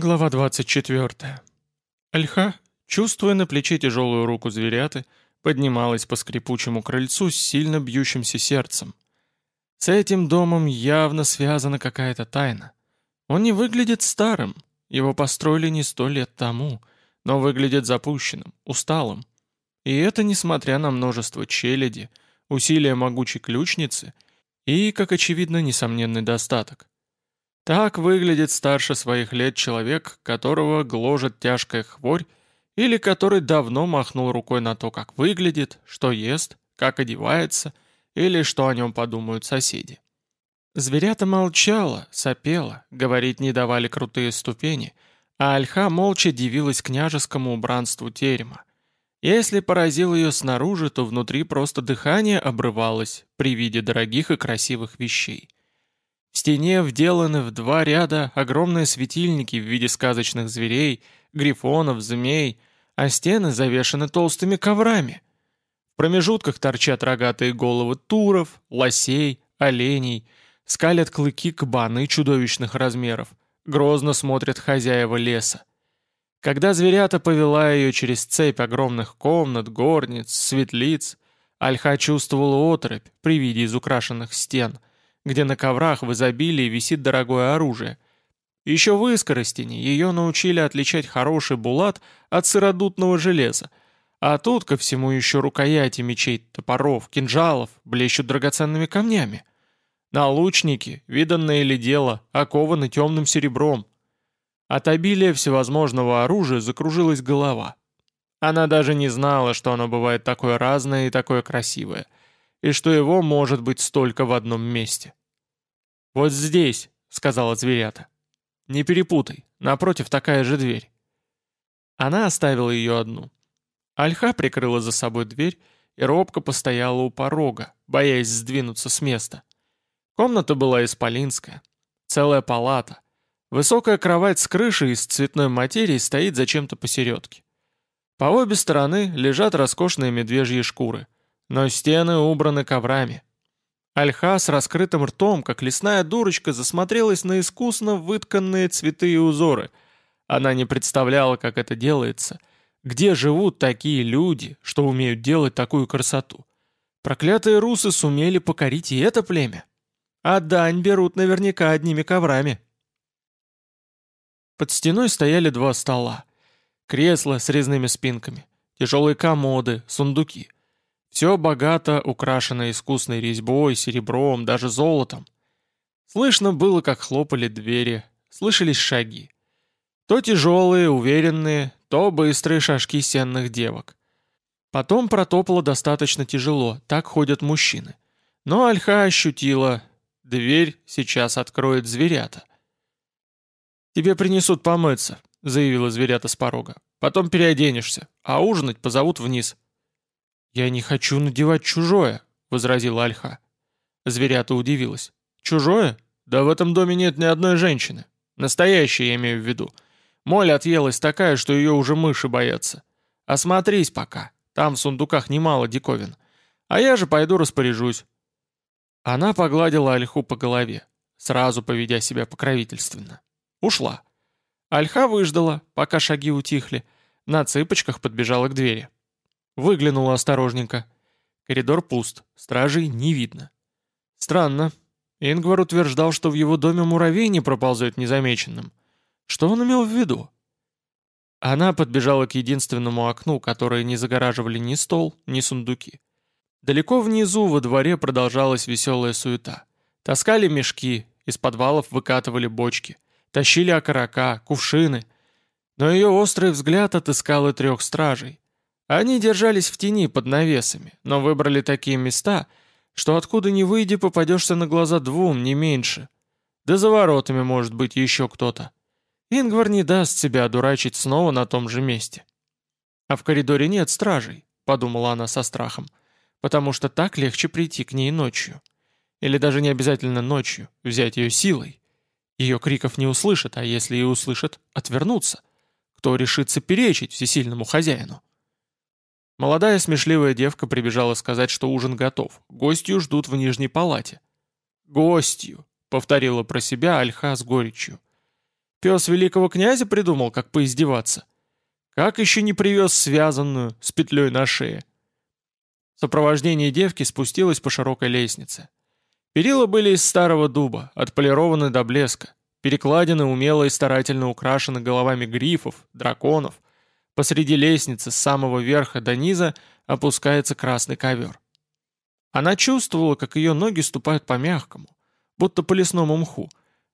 Глава 24. Альха, чувствуя на плече тяжелую руку зверяты, поднималась по скрипучему крыльцу с сильно бьющимся сердцем. С этим домом явно связана какая-то тайна. Он не выглядит старым, его построили не сто лет тому, но выглядит запущенным, усталым. И это несмотря на множество челяди, усилия могучей ключницы и, как очевидно, несомненный достаток. Так выглядит старше своих лет человек, которого гложет тяжкая хворь, или который давно махнул рукой на то, как выглядит, что ест, как одевается, или что о нем подумают соседи. Зверята молчала, сопела, говорить не давали крутые ступени, а Альха молча дивилась княжескому убранству терема. Если поразил ее снаружи, то внутри просто дыхание обрывалось при виде дорогих и красивых вещей. В стене вделаны в два ряда огромные светильники в виде сказочных зверей, грифонов, змей, а стены завешаны толстыми коврами. В промежутках торчат рогатые головы туров, лосей, оленей, скалят клыки кабаны чудовищных размеров, грозно смотрят хозяева леса. Когда зверята повела ее через цепь огромных комнат, горниц, светлиц, Альха чувствовала отрыбь при виде изукрашенных стен — где на коврах в изобилии висит дорогое оружие. Еще в Искоростине ее научили отличать хороший булат от сыродутного железа, а тут ко всему еще рукояти мечей, топоров, кинжалов блещут драгоценными камнями. На лучники, виданное ли дело, окованы темным серебром. От обилия всевозможного оружия закружилась голова. Она даже не знала, что оно бывает такое разное и такое красивое, и что его может быть столько в одном месте. «Вот здесь», — сказала зверята. «Не перепутай, напротив такая же дверь». Она оставила ее одну. Альха прикрыла за собой дверь и робко постояла у порога, боясь сдвинуться с места. Комната была исполинская. Целая палата. Высокая кровать с крышей из цветной материи стоит зачем-то посередке. По обе стороны лежат роскошные медвежьи шкуры, но стены убраны коврами. Альха с раскрытым ртом, как лесная дурочка, засмотрелась на искусно вытканные цветы и узоры. Она не представляла, как это делается. Где живут такие люди, что умеют делать такую красоту? Проклятые русы сумели покорить и это племя. А дань берут наверняка одними коврами. Под стеной стояли два стола. Кресла с резными спинками, тяжелые комоды, сундуки — все богато украшено искусной резьбой, серебром, даже золотом. Слышно было, как хлопали двери, слышались шаги. То тяжелые, уверенные, то быстрые шажки сенных девок. Потом протопало достаточно тяжело, так ходят мужчины. Но Альха ощутила, дверь сейчас откроет зверята. «Тебе принесут помыться», — заявила зверята с порога. «Потом переоденешься, а ужинать позовут вниз». «Я не хочу надевать чужое», — возразила Альха. Зверята удивилась. «Чужое? Да в этом доме нет ни одной женщины. Настоящая, я имею в виду. Моль отъелась такая, что ее уже мыши боятся. Осмотрись пока, там в сундуках немало диковин. А я же пойду распоряжусь». Она погладила Альху по голове, сразу поведя себя покровительственно. Ушла. Альха выждала, пока шаги утихли, на цыпочках подбежала к двери. Выглянула осторожненько. Коридор пуст, стражей не видно. Странно. Ингвар утверждал, что в его доме муравей не проползает незамеченным. Что он имел в виду? Она подбежала к единственному окну, которое не загораживали ни стол, ни сундуки. Далеко внизу во дворе продолжалась веселая суета. Таскали мешки, из подвалов выкатывали бочки, тащили окорока, кувшины. Но ее острый взгляд отыскал и трех стражей. Они держались в тени под навесами, но выбрали такие места, что откуда ни выйди, попадешься на глаза двум, не меньше. Да за воротами может быть еще кто-то. Ингвар не даст себя одурачить снова на том же месте. А в коридоре нет стражей, подумала она со страхом, потому что так легче прийти к ней ночью. Или даже не обязательно ночью, взять ее силой. Ее криков не услышат, а если и услышат, отвернутся. Кто решится перечить всесильному хозяину? Молодая смешливая девка прибежала сказать, что ужин готов. Гостью ждут в нижней палате. «Гостью», — повторила про себя Альха с горечью. Пес великого князя придумал, как поиздеваться. Как еще не привез связанную, с петлей на шее? Сопровождение девки спустилось по широкой лестнице. Перила были из старого дуба, отполированы до блеска. Перекладины умело и старательно украшены головами грифов, драконов. Посреди лестницы с самого верха до низа опускается красный ковер. Она чувствовала, как ее ноги ступают по мягкому, будто по лесному мху.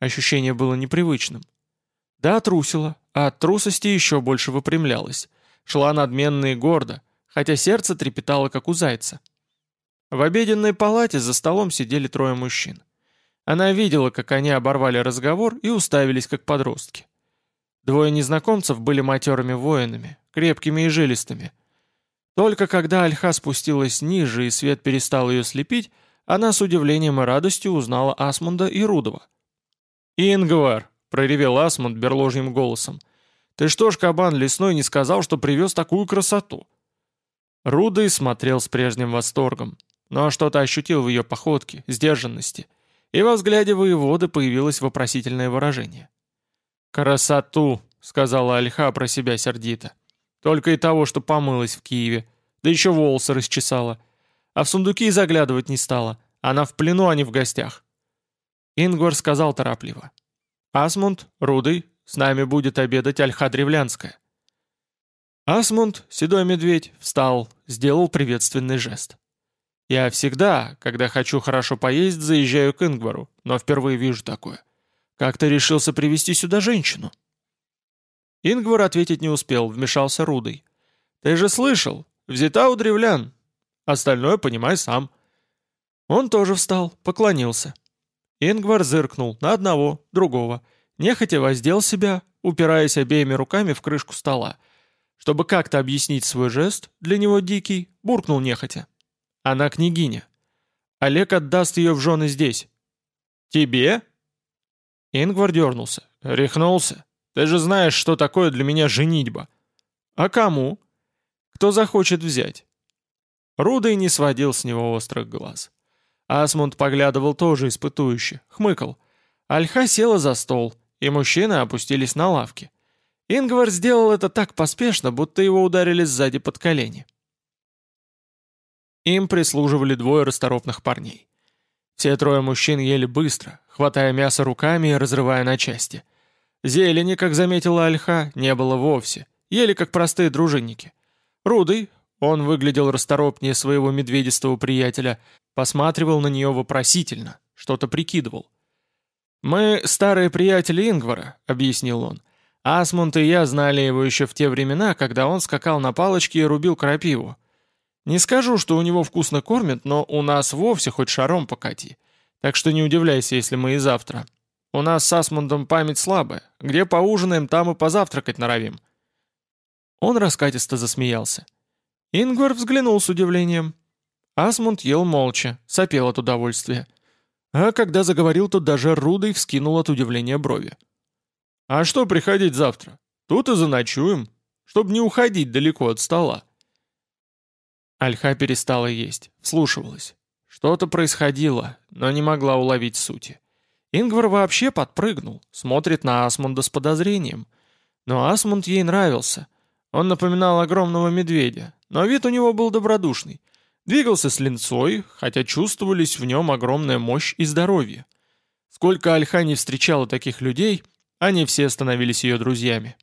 Ощущение было непривычным. Да, трусила, а от трусости еще больше выпрямлялась. Шла надменно и гордо, хотя сердце трепетало, как у зайца. В обеденной палате за столом сидели трое мужчин. Она видела, как они оборвали разговор и уставились, как подростки. Двое незнакомцев были матерыми воинами, крепкими и жилистыми. Только когда Альха спустилась ниже и свет перестал ее слепить, она с удивлением и радостью узнала Асмунда и Рудова. «Ингвар!» — проревел Асмунд берложьим голосом. «Ты что ж, кабан лесной, не сказал, что привез такую красоту?» Рудый смотрел с прежним восторгом, но что-то ощутил в ее походке, сдержанности, и во взгляде воеводы появилось вопросительное выражение. «Красоту!» — сказала Альха про себя сердито. «Только и того, что помылась в Киеве, да еще волосы расчесала. А в сундуки заглядывать не стала. Она в плену, а не в гостях». Ингвар сказал торопливо. «Асмунд, Рудый, с нами будет обедать Альха Древлянская». Асмунд, седой медведь, встал, сделал приветственный жест. «Я всегда, когда хочу хорошо поесть, заезжаю к Ингвару, но впервые вижу такое. Как ты решился привести сюда женщину?» Ингвар ответить не успел, вмешался Рудый. «Ты же слышал, взята у древлян. Остальное понимай сам». Он тоже встал, поклонился. Ингвар зыркнул на одного, другого, нехотя воздел себя, упираясь обеими руками в крышку стола. Чтобы как-то объяснить свой жест, для него дикий, буркнул нехотя. «Она княгиня. Олег отдаст ее в жены здесь». «Тебе?» Ингвар дернулся. «Рехнулся. Ты же знаешь, что такое для меня женитьба». «А кому?» «Кто захочет взять?» Рудый не сводил с него острых глаз. Асмунд поглядывал тоже испытующе, хмыкал. Альха села за стол, и мужчины опустились на лавки. Ингвар сделал это так поспешно, будто его ударили сзади под колени. Им прислуживали двое расторопных парней. Все трое мужчин ели быстро, хватая мясо руками и разрывая на части. Зелени, как заметила Альха, не было вовсе. Ели как простые дружинники. Рудый, он выглядел расторопнее своего медведистого приятеля, посматривал на нее вопросительно, что-то прикидывал. «Мы старые приятели Ингвара», — объяснил он. «Асмунд и я знали его еще в те времена, когда он скакал на палочке и рубил крапиву. Не скажу, что у него вкусно кормят, но у нас вовсе хоть шаром покати. Так что не удивляйся, если мы и завтра. У нас с Асмундом память слабая. Где поужинаем, там и позавтракать норовим». Он раскатисто засмеялся. Ингвар взглянул с удивлением. Асмунд ел молча, сопел от удовольствия. А когда заговорил, то даже Рудой вскинул от удивления брови. «А что приходить завтра? Тут и заночуем, чтобы не уходить далеко от стола». Альха перестала есть, вслушивалась. Что-то происходило, но не могла уловить сути. Ингвар вообще подпрыгнул, смотрит на Асмунда с подозрением. Но Асмунд ей нравился. Он напоминал огромного медведя, но вид у него был добродушный — Двигался с линцой, хотя чувствовались в нем огромная мощь и здоровье. Сколько Альха не встречала таких людей, они все становились ее друзьями.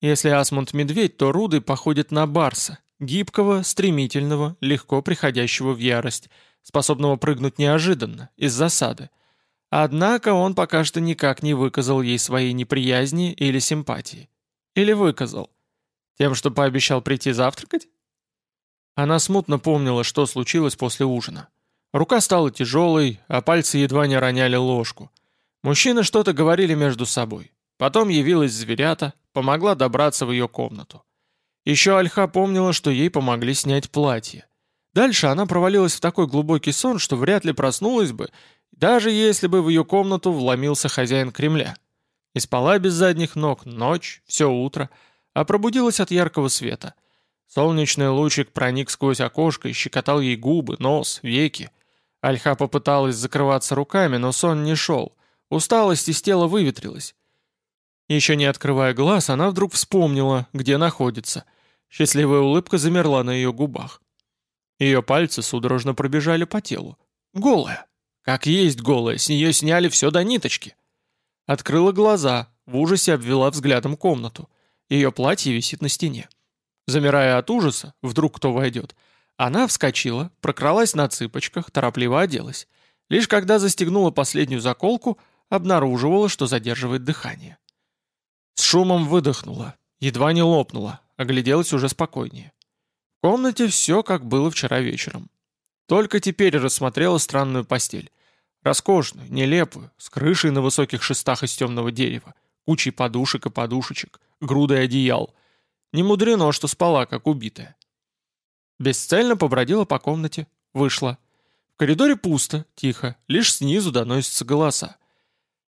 Если Асмунд медведь, то Руды походит на Барса, гибкого, стремительного, легко приходящего в ярость, способного прыгнуть неожиданно, из засады. Однако он пока что никак не выказал ей своей неприязни или симпатии. Или выказал? Тем, что пообещал прийти завтракать? Она смутно помнила, что случилось после ужина. Рука стала тяжелой, а пальцы едва не роняли ложку. Мужчины что-то говорили между собой. Потом явилась зверята, помогла добраться в ее комнату. Еще Альха помнила, что ей помогли снять платье. Дальше она провалилась в такой глубокий сон, что вряд ли проснулась бы, даже если бы в ее комнату вломился хозяин Кремля. И спала без задних ног ночь, все утро, а пробудилась от яркого света. Солнечный лучик проник сквозь окошко и щекотал ей губы, нос, веки. Альха попыталась закрываться руками, но сон не шел. Усталость из тела выветрилась. Еще не открывая глаз, она вдруг вспомнила, где находится. Счастливая улыбка замерла на ее губах. Ее пальцы судорожно пробежали по телу. Голая. Как есть голая, с нее сняли все до ниточки. Открыла глаза, в ужасе обвела взглядом комнату. Ее платье висит на стене. Замирая от ужаса, вдруг кто войдет, она вскочила, прокралась на цыпочках, торопливо оделась. Лишь когда застегнула последнюю заколку, обнаруживала, что задерживает дыхание. С шумом выдохнула, едва не лопнула, огляделась уже спокойнее. В комнате все, как было вчера вечером. Только теперь рассмотрела странную постель. Роскошную, нелепую, с крышей на высоких шестах из темного дерева, кучей подушек и подушечек, грудой одеял. Не мудрено, что спала, как убитая. Бесцельно побродила по комнате, вышла. В коридоре пусто, тихо, лишь снизу доносятся голоса.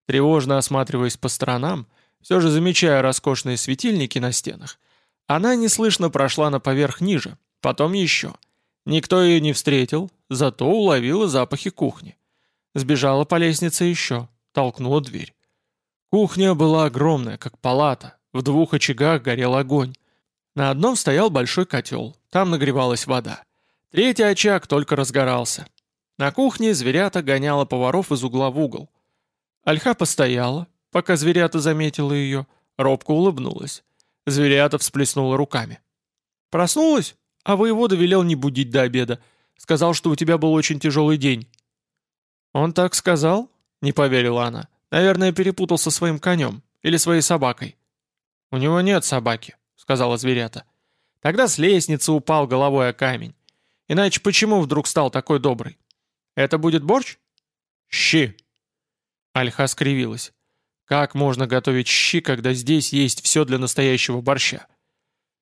Тревожно осматриваясь по сторонам, все же замечая роскошные светильники на стенах, она неслышно прошла на поверх ниже, потом еще. Никто ее не встретил, зато уловила запахи кухни. Сбежала по лестнице еще, толкнула дверь. Кухня была огромная, как палата, в двух очагах горел огонь. На одном стоял большой котел, там нагревалась вода. Третий очаг только разгорался. На кухне зверята гоняла поваров из угла в угол. Альха постояла, пока зверята заметила ее, робко улыбнулась. Зверята всплеснула руками. «Проснулась? А воевода велел не будить до обеда. Сказал, что у тебя был очень тяжелый день». «Он так сказал?» — не поверила она. «Наверное, перепутал со своим конем. Или своей собакой». «У него нет собаки», — сказала зверята. Тогда с лестницы упал головой о камень. Иначе почему вдруг стал такой добрый? Это будет борщ? Щи. Альха скривилась. Как можно готовить щи, когда здесь есть все для настоящего борща?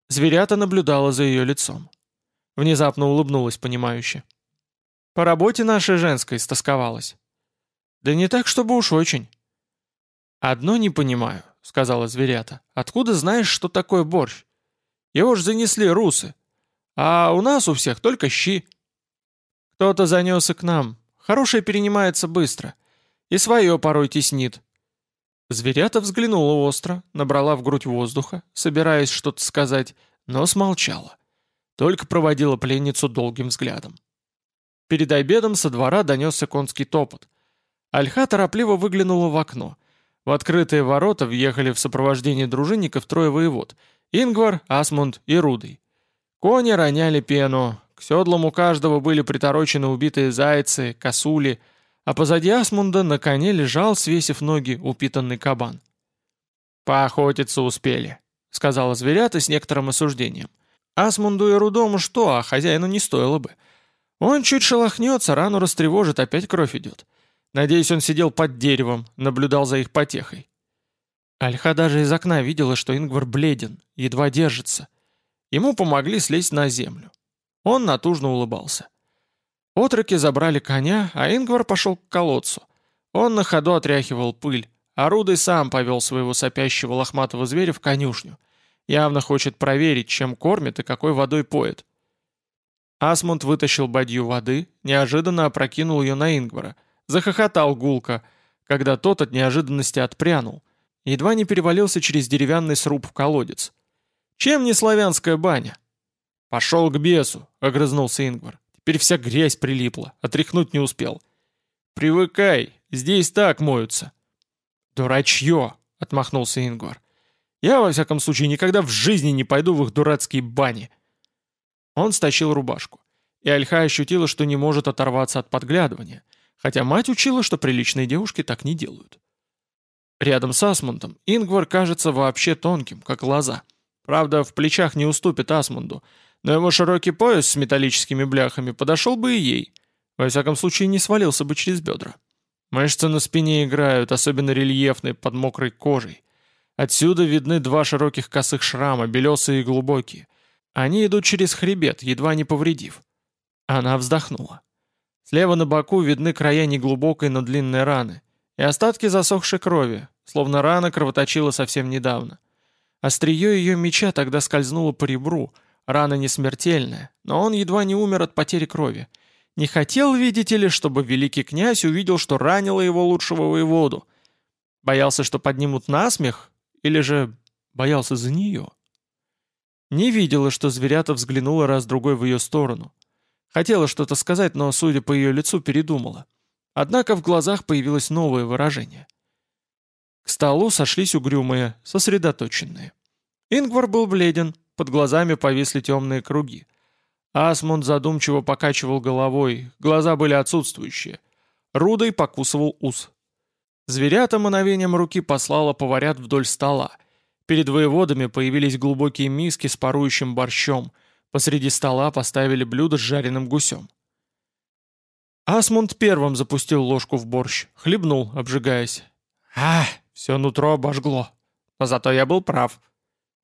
Зверята наблюдала за ее лицом. Внезапно улыбнулась понимающе. По работе нашей женской стосковалась. Да не так, чтобы уж очень. «Одно не понимаю», — сказала зверята. «Откуда знаешь, что такое борщ? Его ж занесли русы. А у нас у всех только щи. Кто-то занес и к нам. Хорошее перенимается быстро. И свое порой теснит. Зверята взглянула остро, набрала в грудь воздуха, собираясь что-то сказать, но смолчала. Только проводила пленницу долгим взглядом. Перед обедом со двора донесся конский топот. Альха торопливо выглянула в окно. В открытые ворота въехали в сопровождении дружинников трое воевод — Ингвар, Асмунд и Рудый. Кони роняли пену, к седлам у каждого были приторочены убитые зайцы, косули, а позади Асмунда на коне лежал, свесив ноги, упитанный кабан. «Поохотиться успели», — сказала зверята с некоторым осуждением. «Асмунду и Рудому что, а хозяину не стоило бы. Он чуть шелохнется, рану растревожит, опять кровь идет. Надеюсь, он сидел под деревом, наблюдал за их потехой. Альха даже из окна видела, что Ингвар бледен, едва держится. Ему помогли слезть на землю. Он натужно улыбался. Отроки забрали коня, а Ингвар пошел к колодцу. Он на ходу отряхивал пыль, а Рудый сам повел своего сопящего лохматого зверя в конюшню. Явно хочет проверить, чем кормит и какой водой поет. Асмунд вытащил бадью воды, неожиданно опрокинул ее на Ингвара. Захохотал гулко, когда тот от неожиданности отпрянул — едва не перевалился через деревянный сруб в колодец. «Чем не славянская баня?» «Пошел к бесу», — огрызнулся Ингвар. «Теперь вся грязь прилипла, отряхнуть не успел». «Привыкай, здесь так моются». «Дурачье», — отмахнулся Ингвар. «Я, во всяком случае, никогда в жизни не пойду в их дурацкие бани». Он стащил рубашку, и Альха ощутила, что не может оторваться от подглядывания, хотя мать учила, что приличные девушки так не делают. Рядом с Асмундом Ингвар кажется вообще тонким, как лоза. Правда, в плечах не уступит Асмунду, но его широкий пояс с металлическими бляхами подошел бы и ей. Во всяком случае, не свалился бы через бедра. Мышцы на спине играют, особенно рельефные, под мокрой кожей. Отсюда видны два широких косых шрама, белесые и глубокие. Они идут через хребет, едва не повредив. Она вздохнула. Слева на боку видны края неглубокой, но длинной раны. И остатки засохшей крови, словно рана кровоточила совсем недавно. Острие ее меча тогда скользнуло по ребру, рана не смертельная, но он едва не умер от потери крови. Не хотел, видите ли, чтобы великий князь увидел, что ранило его лучшего воеводу. Боялся, что поднимут насмех Или же боялся за нее? Не видела, что зверята взглянула раз-другой в ее сторону. Хотела что-то сказать, но, судя по ее лицу, передумала. Однако в глазах появилось новое выражение. К столу сошлись угрюмые, сосредоточенные. Ингвар был бледен, под глазами повисли темные круги. Асмунд задумчиво покачивал головой, глаза были отсутствующие. Рудой покусывал ус. Зверята мановением руки послала поварят вдоль стола. Перед воеводами появились глубокие миски с парующим борщом. Посреди стола поставили блюдо с жареным гусем. Асмунд первым запустил ложку в борщ, хлебнул, обжигаясь. «Ах, все нутро обожгло. Но зато я был прав».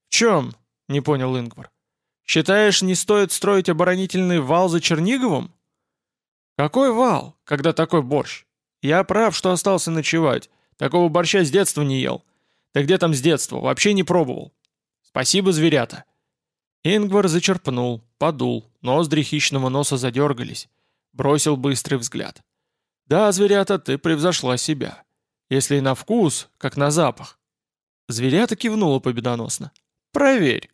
«В чем?» — не понял Ингвар. «Считаешь, не стоит строить оборонительный вал за Черниговым?» «Какой вал, когда такой борщ? Я прав, что остался ночевать. Такого борща с детства не ел. Да где там с детства? Вообще не пробовал. Спасибо, зверята. Ингвар зачерпнул, подул, ноздри хищного носа задергались. Бросил быстрый взгляд. Да, зверята, ты превзошла себя. Если и на вкус, как на запах. Зверята кивнула победоносно. Проверь.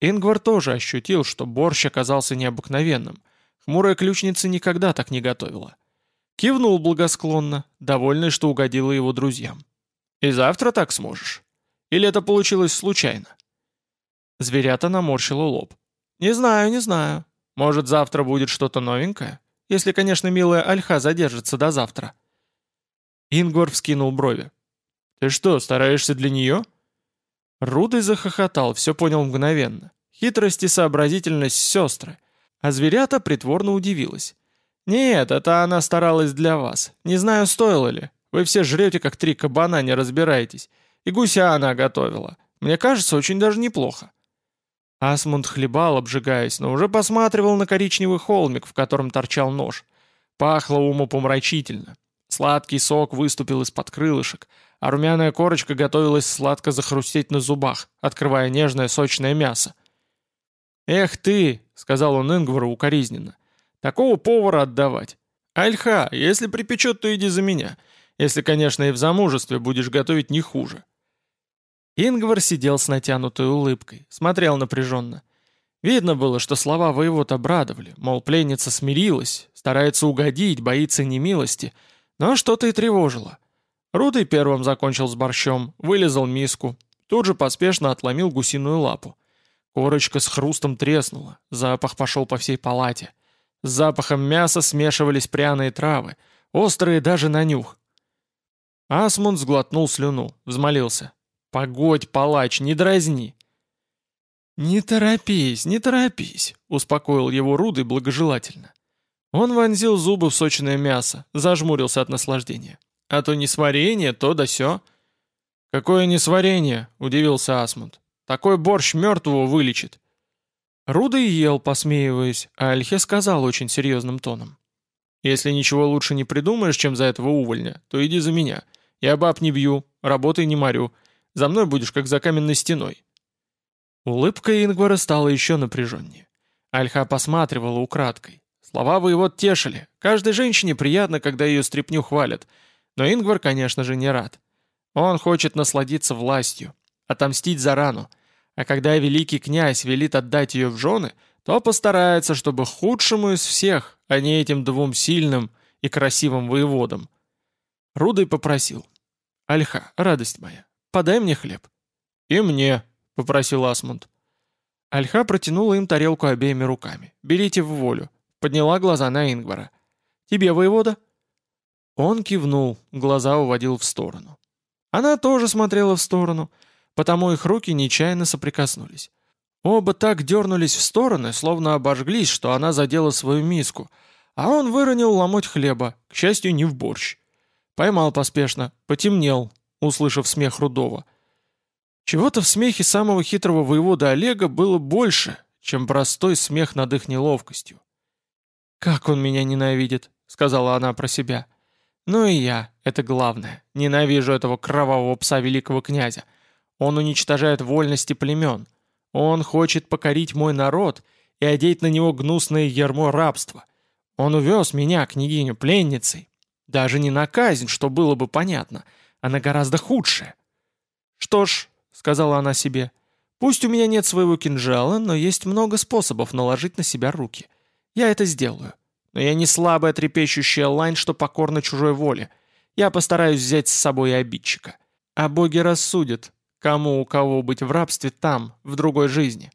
Ингвар тоже ощутил, что борщ оказался необыкновенным. Хмурая ключница никогда так не готовила. Кивнул благосклонно, довольный, что угодила его друзьям. «И завтра так сможешь? Или это получилось случайно?» Зверята наморщила лоб. «Не знаю, не знаю. Может, завтра будет что-то новенькое? Если, конечно, милая Альха задержится до завтра». Ингвар вскинул брови. «Ты что, стараешься для нее?» Рудый захохотал, все понял мгновенно. Хитрость и сообразительность сестры. А зверята притворно удивилась. «Нет, это она старалась для вас. Не знаю, стоило ли. Вы все жрете, как три кабана, не разбираетесь. И гуся она готовила. Мне кажется, очень даже неплохо». Асмунд хлебал, обжигаясь, но уже посматривал на коричневый холмик, в котором торчал нож. Пахло умопомрачительно. Сладкий сок выступил из-под крылышек, а румяная корочка готовилась сладко захрустеть на зубах, открывая нежное сочное мясо. «Эх ты!» — сказал он Ингвару укоризненно. Такого повара отдавать. Альха, если припечет, то иди за меня. Если, конечно, и в замужестве будешь готовить не хуже». Ингвар сидел с натянутой улыбкой, смотрел напряженно. Видно было, что слова воевод обрадовали, мол, пленница смирилась, старается угодить, боится немилости, но что-то и тревожило. Рудый первым закончил с борщом, вылезал миску, тут же поспешно отломил гусиную лапу. Корочка с хрустом треснула, запах пошел по всей палате. С запахом мяса смешивались пряные травы, острые даже на нюх. Асмунд сглотнул слюну, взмолился. «Погодь, палач, не дразни!» «Не торопись, не торопись», — успокоил его Рудый благожелательно. Он вонзил зубы в сочное мясо, зажмурился от наслаждения. «А то несварение, то да сё». «Какое несварение?» — удивился Асмунд. «Такой борщ мертвого вылечит». Рудый ел, посмеиваясь, а Альхе сказал очень серьезным тоном. «Если ничего лучше не придумаешь, чем за этого увольня, то иди за меня. Я баб не бью, работы не морю. За мной будешь, как за каменной стеной». Улыбка Ингвара стала еще напряженнее. Альха посматривала украдкой. Слова воевод тешили. Каждой женщине приятно, когда ее стряпню хвалят. Но Ингвар, конечно же, не рад. Он хочет насладиться властью, отомстить за рану, а когда великий князь велит отдать ее в жены, то постарается, чтобы худшему из всех, а не этим двум сильным и красивым воеводам. Рудой попросил. «Альха, радость моя, подай мне хлеб». «И мне», — попросил Асмунд. Альха протянула им тарелку обеими руками. «Берите в волю». Подняла глаза на Ингвара. «Тебе, воевода?» Он кивнул, глаза уводил в сторону. Она тоже смотрела в сторону — потому их руки нечаянно соприкоснулись. Оба так дернулись в стороны, словно обожглись, что она задела свою миску, а он выронил ломоть хлеба, к счастью, не в борщ. Поймал поспешно, потемнел, услышав смех Рудова. Чего-то в смехе самого хитрого воевода Олега было больше, чем простой смех над их неловкостью. «Как он меня ненавидит», — сказала она про себя. «Ну и я, это главное, ненавижу этого кровавого пса великого князя. Он уничтожает вольности племен. Он хочет покорить мой народ и одеть на него гнусное ярмо рабства. Он увез меня, княгиню, пленницей. Даже не на казнь, что было бы понятно, а на гораздо худшее. «Что ж», — сказала она себе, — «пусть у меня нет своего кинжала, но есть много способов наложить на себя руки. Я это сделаю. Но я не слабая трепещущая лань, что покорна чужой воле. Я постараюсь взять с собой обидчика. А боги рассудят, кому у кого быть в рабстве там, в другой жизни».